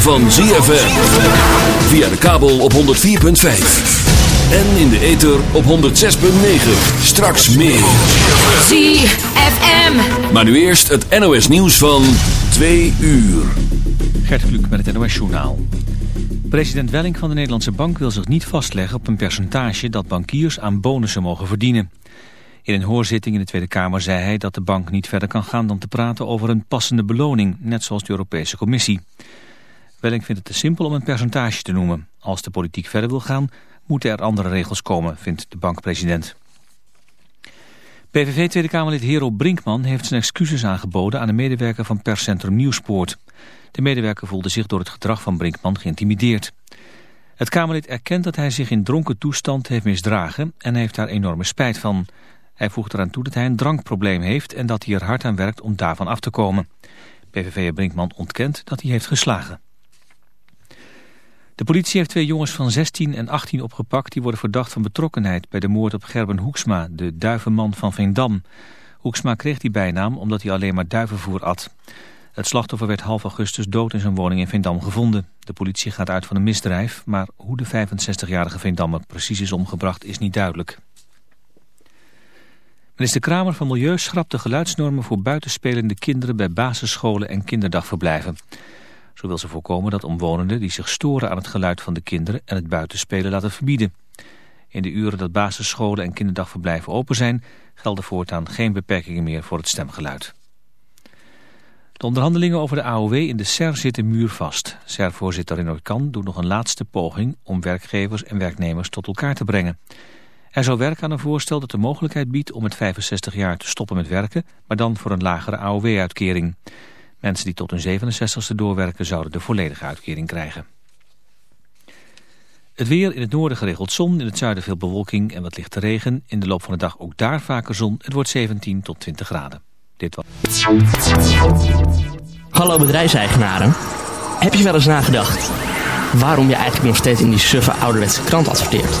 van ZFM. Via de kabel op 104.5. En in de ether op 106.9. Straks meer. ZFM. Maar nu eerst het NOS nieuws van 2 uur. Gert Kluk met het NOS journaal. President Welling van de Nederlandse Bank wil zich niet vastleggen op een percentage dat bankiers aan bonussen mogen verdienen. In een hoorzitting in de Tweede Kamer zei hij dat de bank niet verder kan gaan dan te praten over een passende beloning, net zoals de Europese Commissie. Welling vindt het te simpel om een percentage te noemen. Als de politiek verder wil gaan, moeten er andere regels komen, vindt de bankpresident. PVV Tweede Kamerlid Hero Brinkman heeft zijn excuses aangeboden aan de medewerker van perscentrum Nieuwspoort. De medewerker voelde zich door het gedrag van Brinkman geïntimideerd. Het Kamerlid erkent dat hij zich in dronken toestand heeft misdragen en heeft daar enorme spijt van. Hij voegt eraan toe dat hij een drankprobleem heeft en dat hij er hard aan werkt om daarvan af te komen. PVV Brinkman ontkent dat hij heeft geslagen. De politie heeft twee jongens van 16 en 18 opgepakt... die worden verdacht van betrokkenheid bij de moord op Gerben Hoeksma... de duivenman van Veendam. Hoeksma kreeg die bijnaam omdat hij alleen maar duivenvoer at. Het slachtoffer werd half augustus dood in zijn woning in Veendam gevonden. De politie gaat uit van een misdrijf... maar hoe de 65-jarige Veendammer precies is omgebracht is niet duidelijk. Minister Kramer van Milieu schrapt de geluidsnormen... voor buitenspelende kinderen bij basisscholen en kinderdagverblijven... Zo wil ze voorkomen dat omwonenden die zich storen aan het geluid van de kinderen en het buitenspelen laten verbieden. In de uren dat basisscholen en kinderdagverblijven open zijn, gelden voortaan geen beperkingen meer voor het stemgeluid. De onderhandelingen over de AOW in de SER zitten muurvast. SER-voorzitter Renoy Kan doet nog een laatste poging om werkgevers en werknemers tot elkaar te brengen. Hij zal werken aan een voorstel dat de mogelijkheid biedt om met 65 jaar te stoppen met werken, maar dan voor een lagere AOW-uitkering. Mensen die tot hun 67ste doorwerken zouden de volledige uitkering krijgen. Het weer in het noorden geregeld zon, in het zuiden veel bewolking en wat lichte regen. In de loop van de dag ook daar vaker zon. Het wordt 17 tot 20 graden. Dit was... Hallo bedrijfseigenaren. Heb je wel eens nagedacht waarom je eigenlijk nog steeds in die suffe ouderwetse krant adverteert?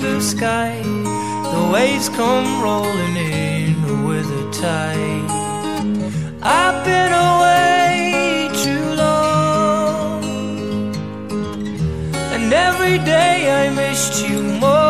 blue sky. The waves come rolling in with a tide. I've been away too long, and every day I missed you more.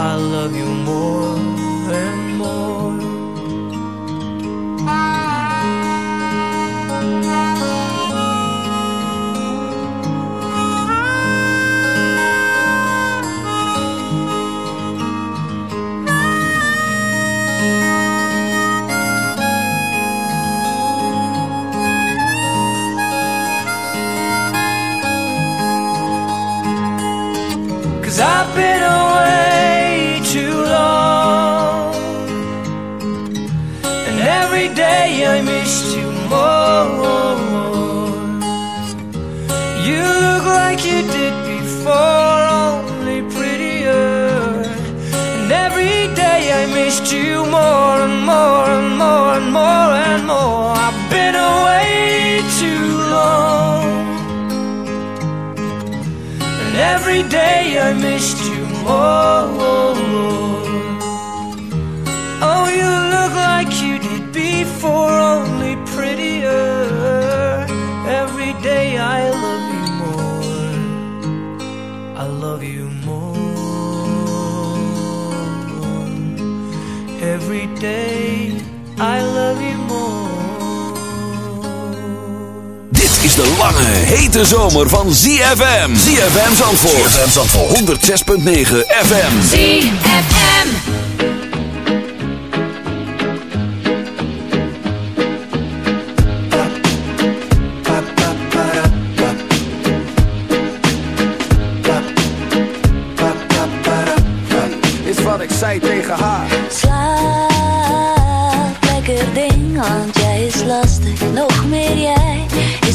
I love you more. I love hete zomer van ZFM. ZFM Zandvoort. ZFM Zandvoort. 106.9 FM. ZFM. Is wat ik zei tegen haar. Slaap, lekker ding, want jij is lastig. Nog meer jij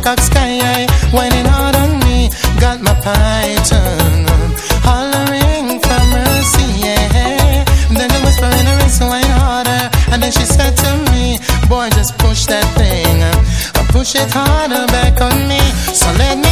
Cock sky high, whining hard on me. Got my python hollering for mercy, yeah. Then the whisper in her ear, so I harder. And then she said to me, Boy, just push that thing. Push it harder back on me. So let me.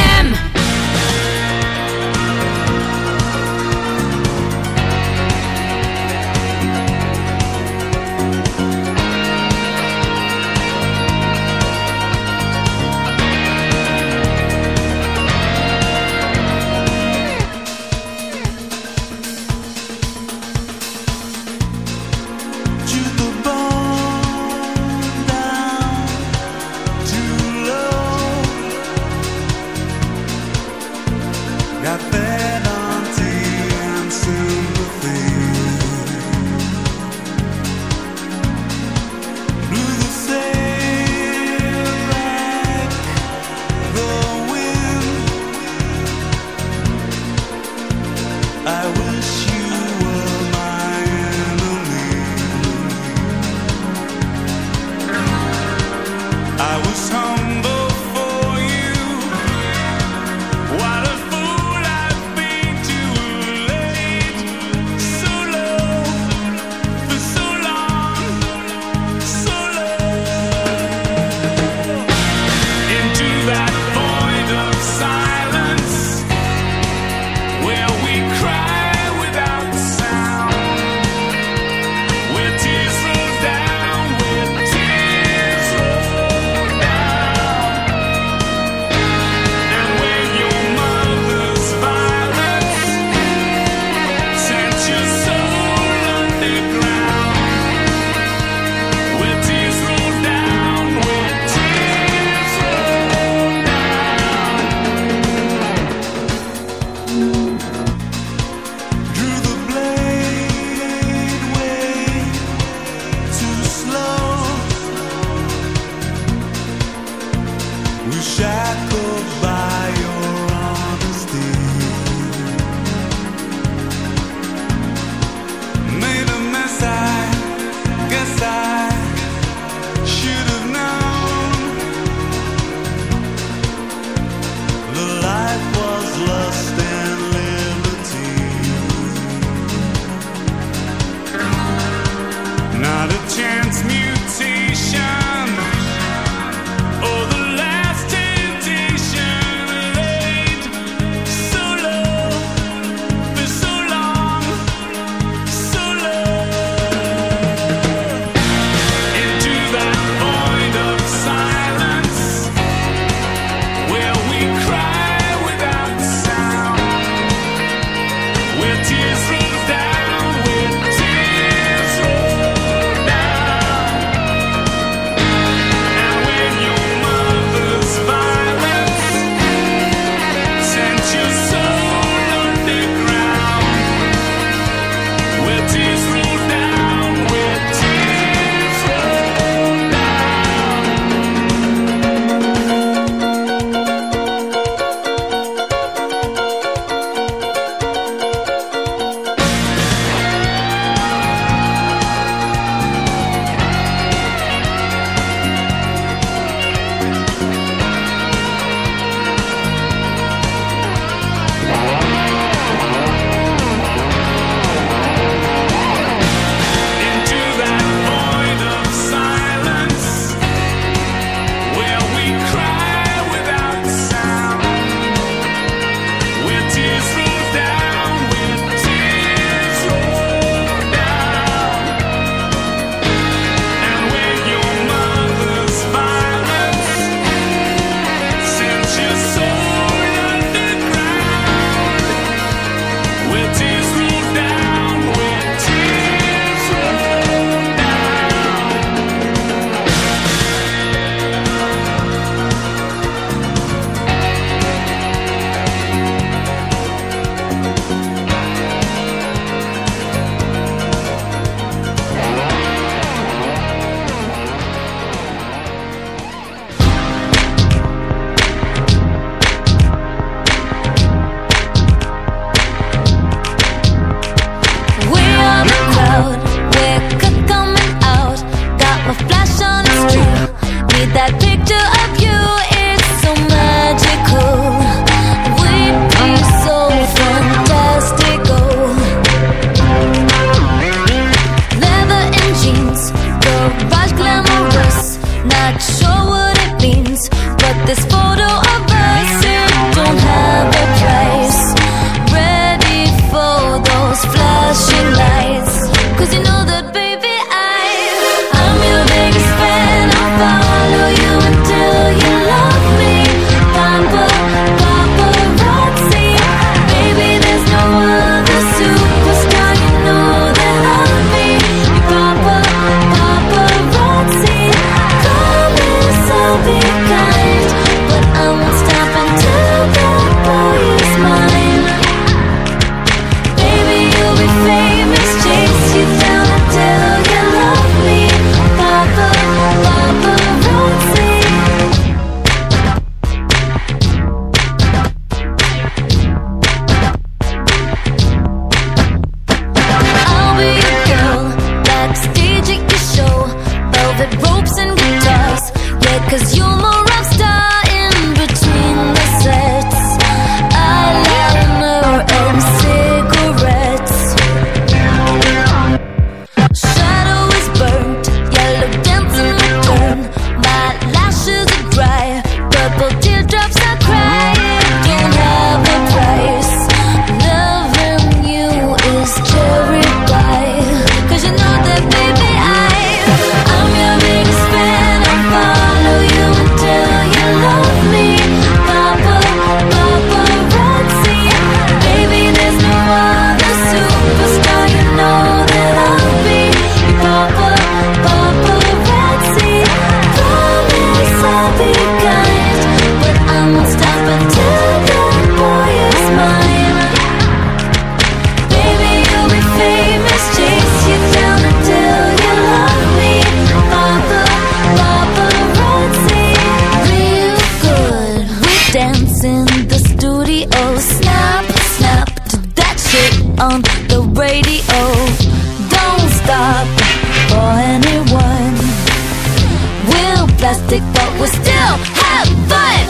plastic, but we still have fun.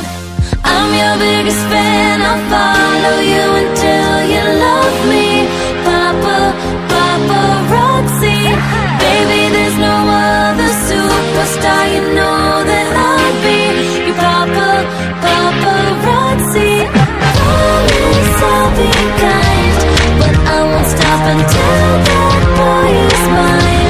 I'm your biggest fan. I'll follow you until you love me, Papa, Papa Roxy. Baby, there's no other superstar you know that I'd be. Your Papa, Papa Roxy. Promise I'll be kind, but I won't stop until that boy is mine.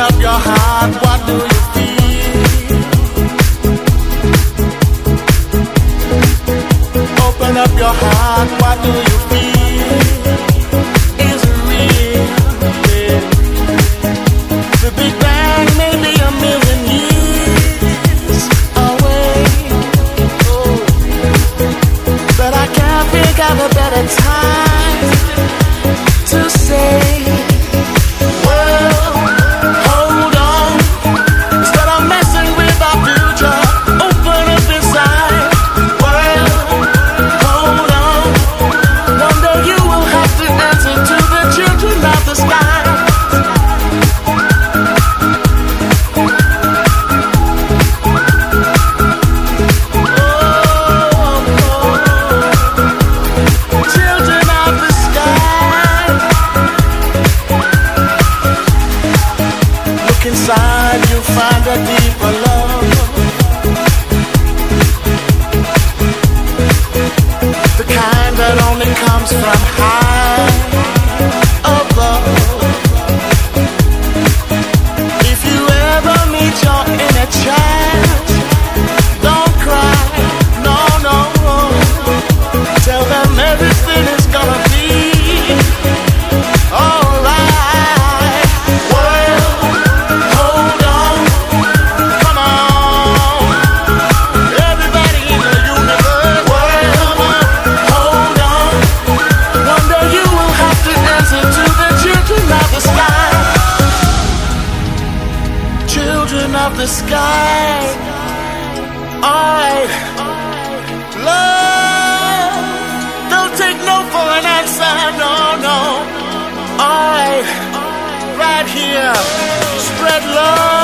Up your heart, what do you Spread love.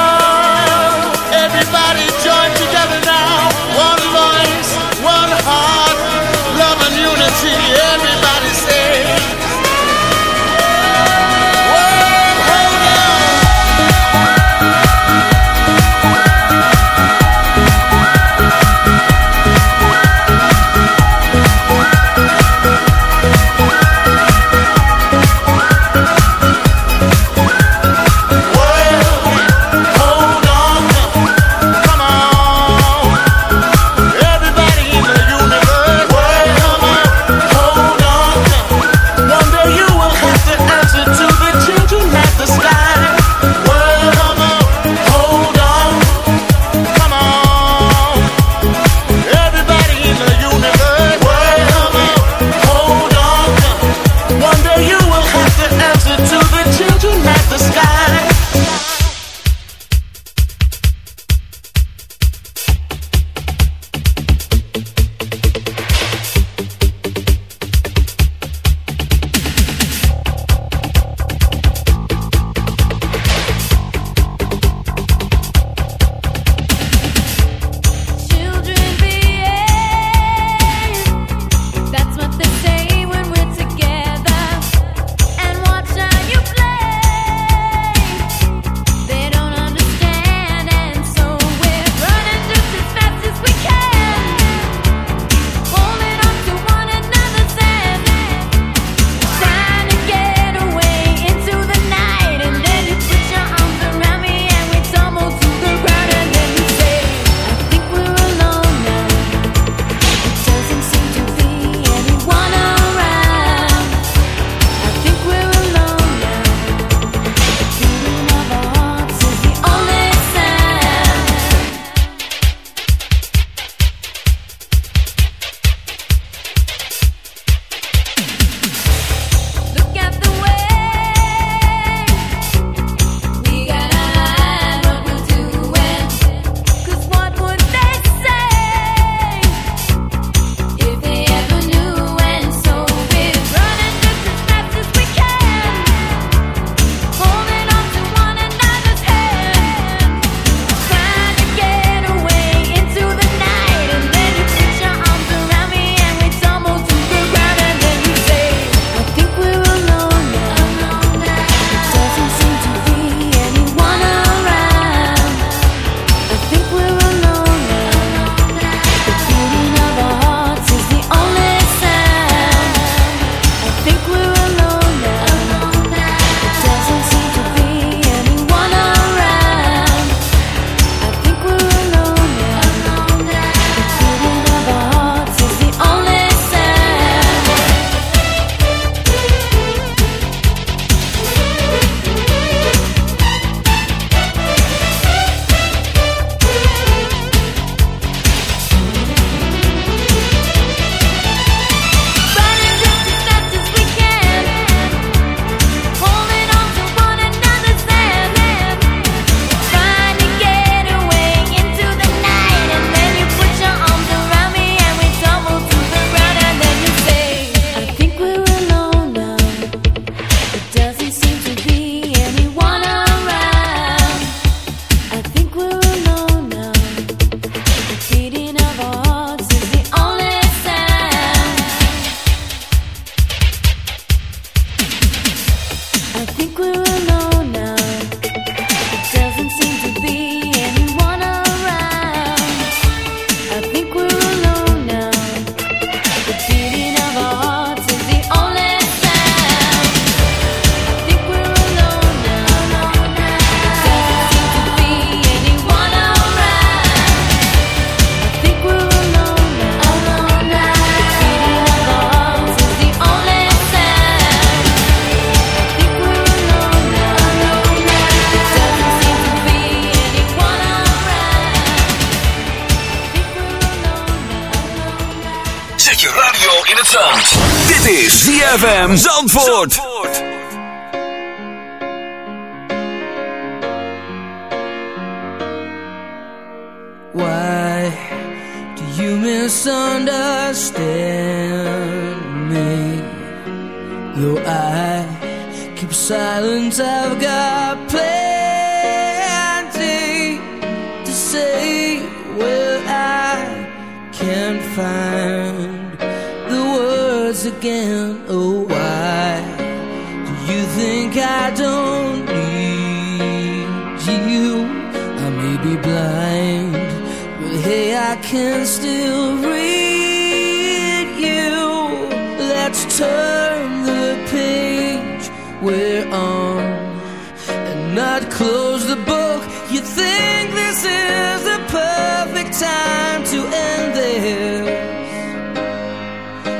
not close the book. You think this is the perfect time to end this.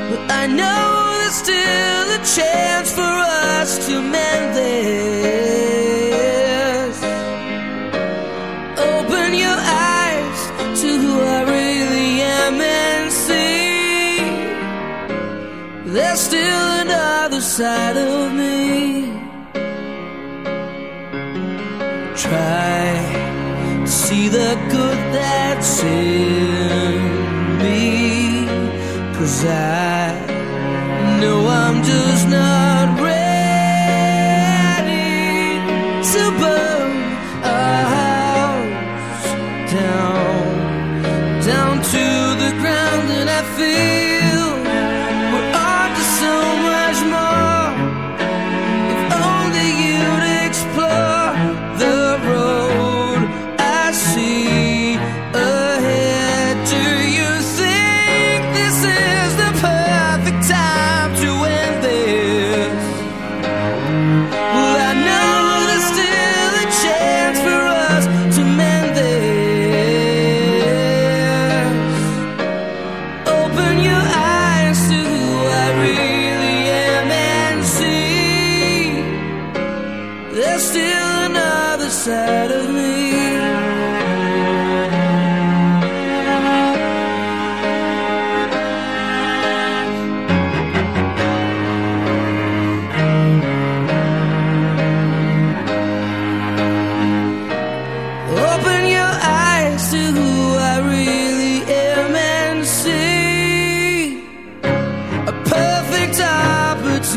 But I know there's still a chance for us to mend this. Open your eyes to who I really am and see. There's still another side of me. the good that's in me. Cause I know I'm just not.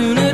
soon as